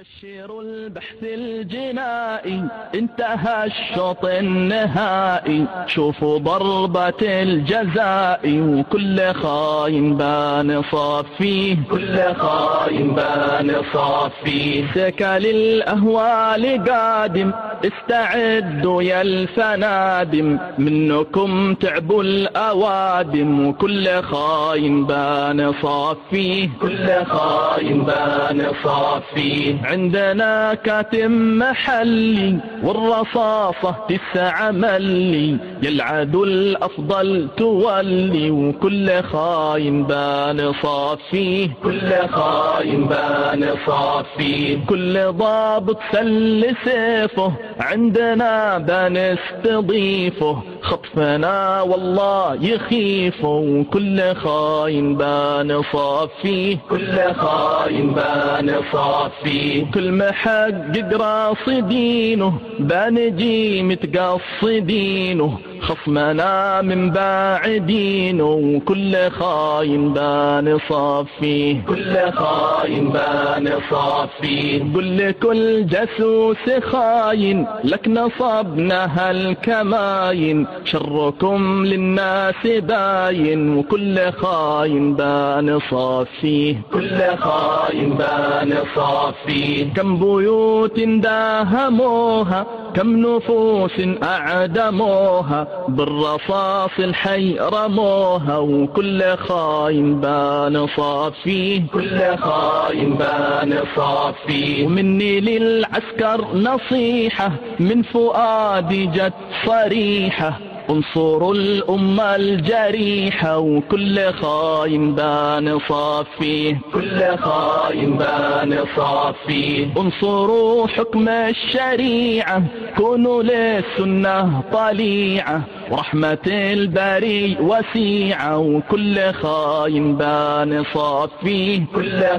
بشير البحث الجنائي انتهى الشوط النهائي. شوفوا ضربة الجزاء وكل خاين بان صافيه. كل خاين بان صافيه. سكال الأهوال قادم. استعدوا يا الفنادم منكم تعبوا الأوادم. وكل خاين بان صافيه كل خاين بان صافيه عندنا كاتم محلي والرصاصة تسع ملي. يلعد الأفضل تولي وكل خاين بان صافيه كل خاين بان صافيه كل ضابط سل سيفه عندنا بنستضيفه خطفنا والله يخيفه وكل خاين بان صافيه كل خاين بان صافيه كل محقق راصدينه بنجي متقصدينه. خصمنا من باعدين وكل خاين بان صافيه كل خاين بان صافيه قل لكل جاسوس خاين لك نصبنا هالكماين. شركم للناس باين وكل خاين بان صافيه كل خاين بان صافيه كم بيوت داهموها كم نفوس أعدموها بالرصاص الحي رموها وكل خاين بان صافيه كل خاين بان صافيه ومني للعسكر نصيحة من فؤادي جت صريحة. انصروا الأمة الجريحة وكل خاين بان صافيه كل خاين بان صافيه انصروا حكم الشريعة كونوا للسنة طليعة. ورحمة البري وسيعة وكل خاين بان صافيه كل